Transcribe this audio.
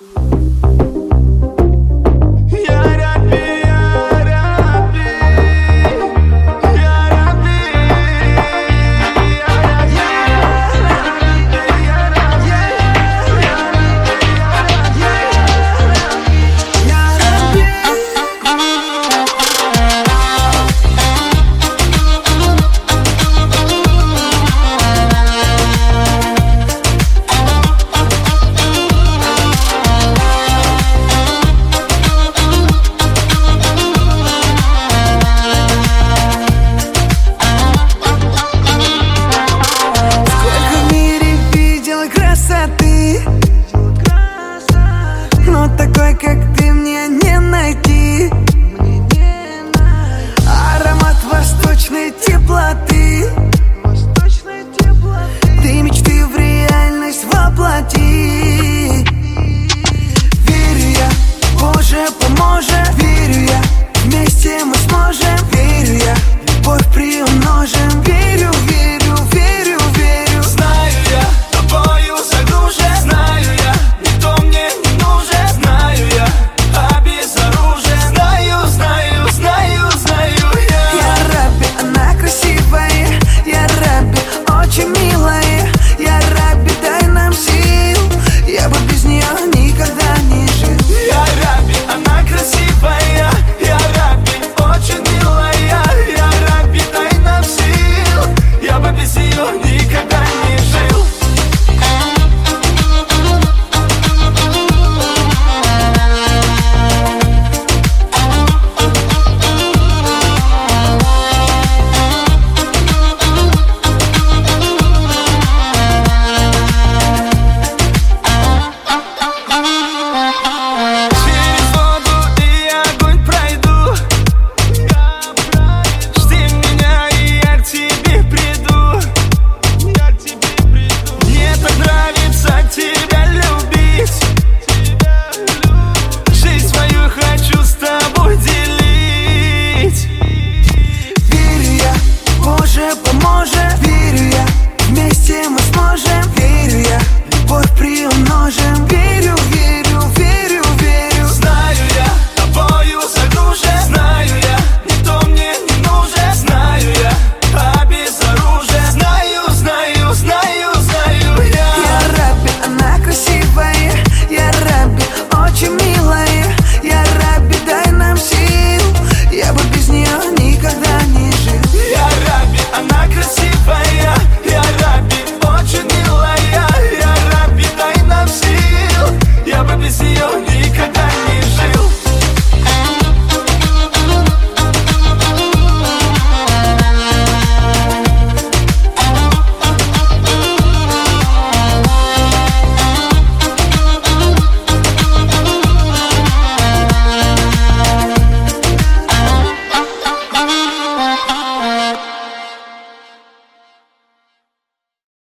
you. happy